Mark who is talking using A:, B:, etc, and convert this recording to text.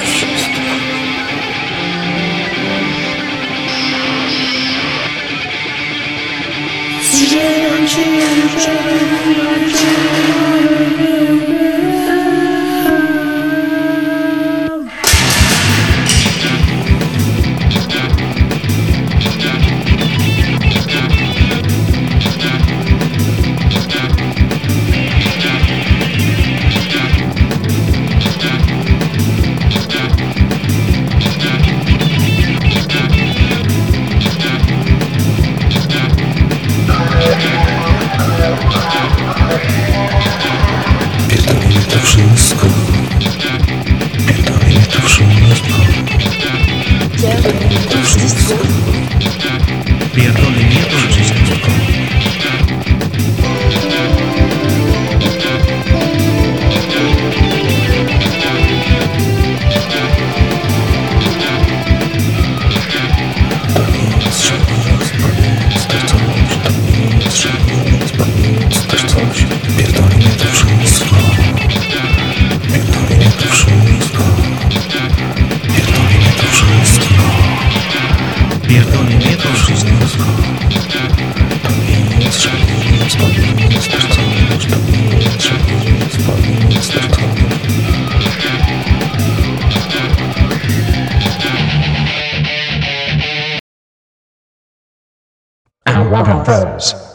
A: Coach. Change, change. one of those.